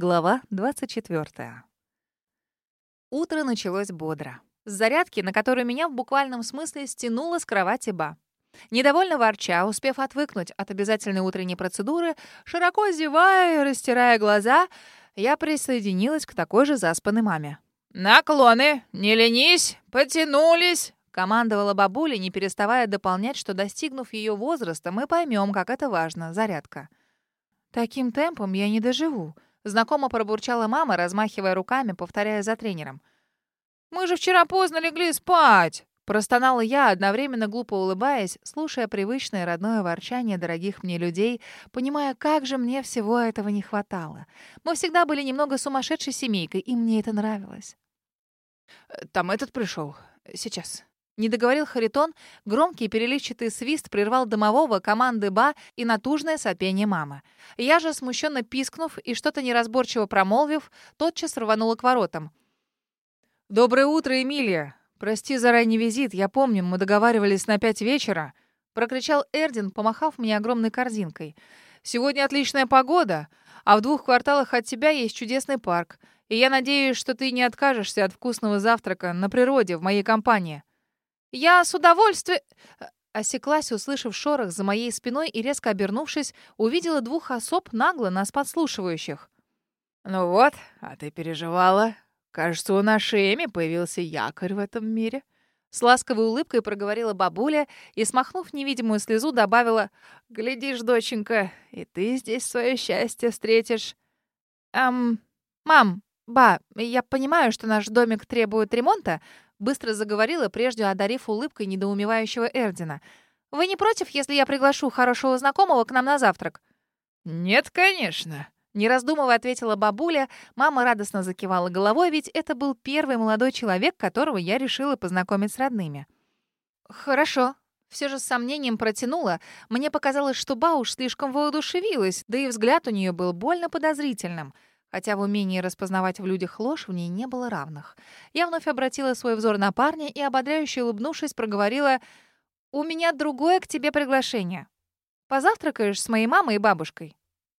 Глава 24. Утро началось бодро. С зарядки, на которую меня в буквальном смысле стянуло с кровати Ба. Недовольно ворча, успев отвыкнуть от обязательной утренней процедуры, широко зевая и растирая глаза, я присоединилась к такой же заспанной маме. «Наклоны! Не ленись! Потянулись!» Командовала бабуля, не переставая дополнять, что, достигнув ее возраста, мы поймем, как это важно — зарядка. «Таким темпом я не доживу», Знакомо пробурчала мама, размахивая руками, повторяя за тренером. «Мы же вчера поздно легли спать!» Простонала я, одновременно глупо улыбаясь, слушая привычное родное ворчание дорогих мне людей, понимая, как же мне всего этого не хватало. Мы всегда были немного сумасшедшей семейкой, и мне это нравилось. «Там этот пришел. Сейчас». Не договорил Харитон, громкий переливчатый свист прервал домового, команды «Ба» и натужное сопение мамы. Я же, смущенно пискнув и что-то неразборчиво промолвив, тотчас рванула к воротам. «Доброе утро, Эмилия! Прости за ранний визит, я помню, мы договаривались на пять вечера», — прокричал Эрдин, помахав мне огромной корзинкой. «Сегодня отличная погода, а в двух кварталах от тебя есть чудесный парк, и я надеюсь, что ты не откажешься от вкусного завтрака на природе в моей компании». «Я с удовольствием...» Осеклась, услышав шорох за моей спиной и, резко обернувшись, увидела двух особ нагло нас подслушивающих. «Ну вот, а ты переживала. Кажется, у нашей Эми появился якорь в этом мире». С ласковой улыбкой проговорила бабуля и, смахнув невидимую слезу, добавила «Глядишь, доченька, и ты здесь свое счастье встретишь». «Эм, мам, ба, я понимаю, что наш домик требует ремонта, Быстро заговорила, прежде одарив улыбкой недоумевающего Эрдина. «Вы не против, если я приглашу хорошего знакомого к нам на завтрак?» «Нет, конечно», не раздумывая, ответила бабуля. Мама радостно закивала головой, ведь это был первый молодой человек, которого я решила познакомить с родными. «Хорошо». Все же с сомнением протянула. Мне показалось, что Бауш слишком воодушевилась, да и взгляд у нее был больно подозрительным — хотя в умении распознавать в людях ложь в ней не было равных. Я вновь обратила свой взор на парня и, ободряюще улыбнувшись, проговорила «У меня другое к тебе приглашение. Позавтракаешь с моей мамой и бабушкой?»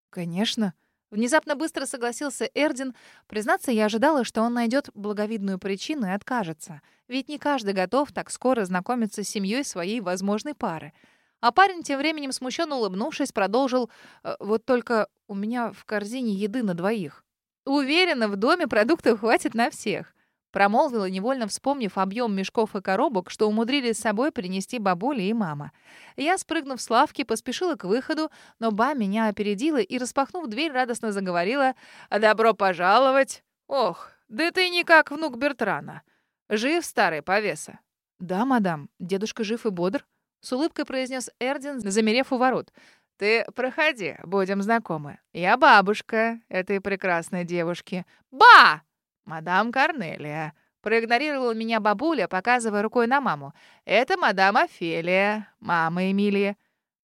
«Конечно». Внезапно быстро согласился Эрдин. Признаться, я ожидала, что он найдет благовидную причину и откажется. Ведь не каждый готов так скоро знакомиться с семьей своей возможной пары. А парень, тем временем смущенно улыбнувшись, продолжил «Э, «Вот только у меня в корзине еды на двоих. Уверена, в доме продуктов хватит на всех». Промолвила, невольно вспомнив объем мешков и коробок, что умудрились с собой принести бабуля и мама. Я, спрыгнув с лавки, поспешила к выходу, но ба меня опередила и, распахнув дверь, радостно заговорила «Добро пожаловать!» «Ох, да ты не как внук Бертрана. Жив старый повеса?» «Да, мадам, дедушка жив и бодр», — с улыбкой произнес Эрдин, замерев у ворот. «Ты проходи, будем знакомы. Я бабушка этой прекрасной девушки». «Ба!» «Мадам Корнелия». Проигнорировала меня бабуля, показывая рукой на маму. «Это мадам Офелия, мама Эмилии».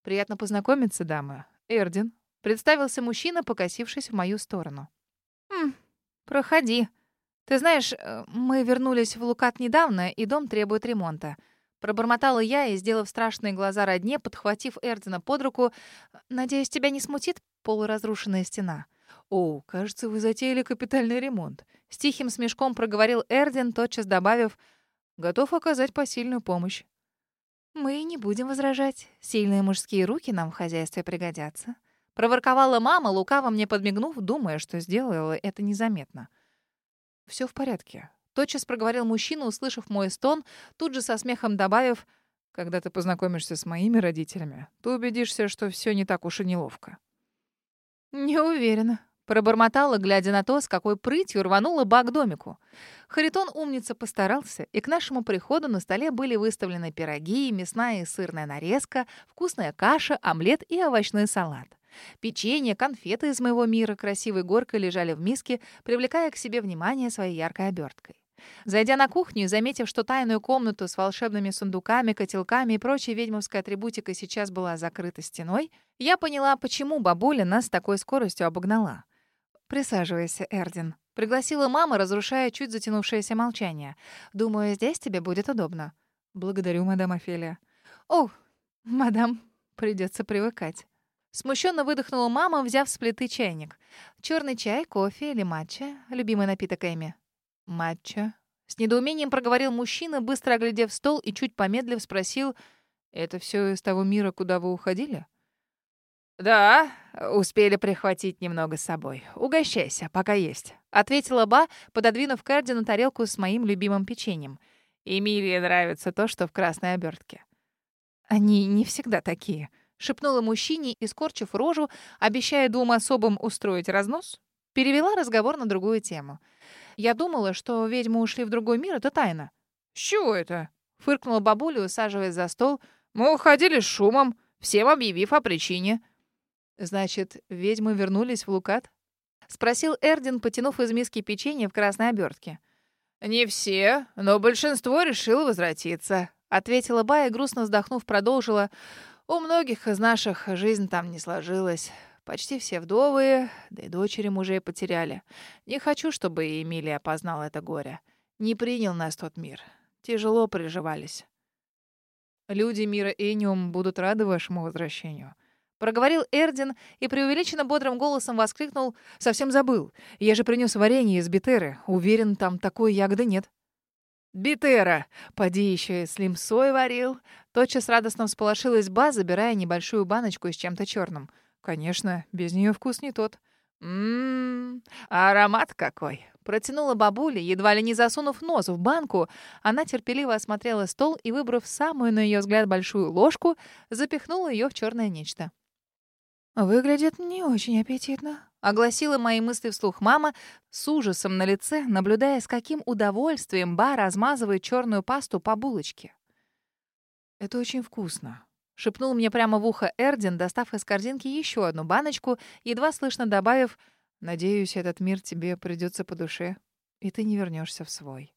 «Приятно познакомиться, дама. Эрдин». Представился мужчина, покосившись в мою сторону. «Хм, проходи. Ты знаешь, э, мы вернулись в Лукат недавно, и дом требует ремонта. Пробормотала я и, сделав страшные глаза родне, подхватив Эрдена под руку, «Надеюсь, тебя не смутит полуразрушенная стена?» «О, кажется, вы затеяли капитальный ремонт». С тихим смешком проговорил Эрден, тотчас добавив, «Готов оказать посильную помощь». «Мы не будем возражать. Сильные мужские руки нам в хозяйстве пригодятся». Проворковала мама, лукаво мне подмигнув, думая, что сделала это незаметно. «Все в порядке. Тотчас проговорил мужчина, услышав мой стон, тут же со смехом добавив, «Когда ты познакомишься с моими родителями, ты убедишься, что все не так уж и неловко». «Не уверена», — пробормотала, глядя на то, с какой прытью рванула ба к домику. Харитон умница постарался, и к нашему приходу на столе были выставлены пироги, мясная и сырная нарезка, вкусная каша, омлет и овощной салат. Печенье, конфеты из моего мира красивой горкой лежали в миске, привлекая к себе внимание своей яркой оберткой. Зайдя на кухню и заметив, что тайную комнату с волшебными сундуками, котелками и прочей ведьмовской атрибутикой сейчас была закрыта стеной, я поняла, почему бабуля нас с такой скоростью обогнала. «Присаживайся, Эрдин», — пригласила мама, разрушая чуть затянувшееся молчание. «Думаю, здесь тебе будет удобно». «Благодарю, мадам Офелия». «О, мадам, придется привыкать». Смущенно выдохнула мама, взяв с плиты чайник. Черный чай, кофе или матча? Любимый напиток Эми. Матча. С недоумением проговорил мужчина, быстро оглядев стол и чуть помедлив спросил, «Это все из того мира, куда вы уходили?» «Да, успели прихватить немного с собой. Угощайся, пока есть», — ответила Ба, пододвинув Кэрдину тарелку с моим любимым печеньем. «Эмилии нравится то, что в красной обертке». «Они не всегда такие», — шепнула мужчине и, скорчив рожу, обещая двум особым устроить разнос, перевела разговор на другую тему. «Я думала, что ведьмы ушли в другой мир, это тайна». «С чего это?» — фыркнула бабуля, усаживаясь за стол. «Мы уходили с шумом, всем объявив о причине». «Значит, ведьмы вернулись в Лукат?» — спросил Эрдин, потянув из миски печенье в красной обертке. «Не все, но большинство решило возвратиться», — ответила Бая, грустно вздохнув, продолжила. «У многих из наших жизнь там не сложилась. Почти все вдовые, да и дочери мужей потеряли. Не хочу, чтобы Эмилия познала это горе. Не принял нас тот мир. Тяжело приживались». «Люди мира Эниум будут рады вашему возвращению», Проговорил Эрдин и преувеличенно бодрым голосом воскликнул «Совсем забыл. Я же принес варенье из битеры. Уверен, там такой ягоды нет». «Битера! Поди еще и с лимсой варил!» Тотчас радостно всполошилась Ба, забирая небольшую баночку с чем-то черным. «Конечно, без нее вкус не тот». «Ммм, аромат какой!» Протянула бабуля, едва ли не засунув нос в банку. Она терпеливо осмотрела стол и, выбрав самую, на ее взгляд, большую ложку, запихнула ее в черное нечто. «Выглядит не очень аппетитно», — огласила мои мысли вслух мама, с ужасом на лице, наблюдая, с каким удовольствием Ба размазывает черную пасту по булочке. «Это очень вкусно», — шепнул мне прямо в ухо Эрдин, достав из корзинки еще одну баночку, едва слышно добавив «Надеюсь, этот мир тебе придется по душе, и ты не вернешься в свой».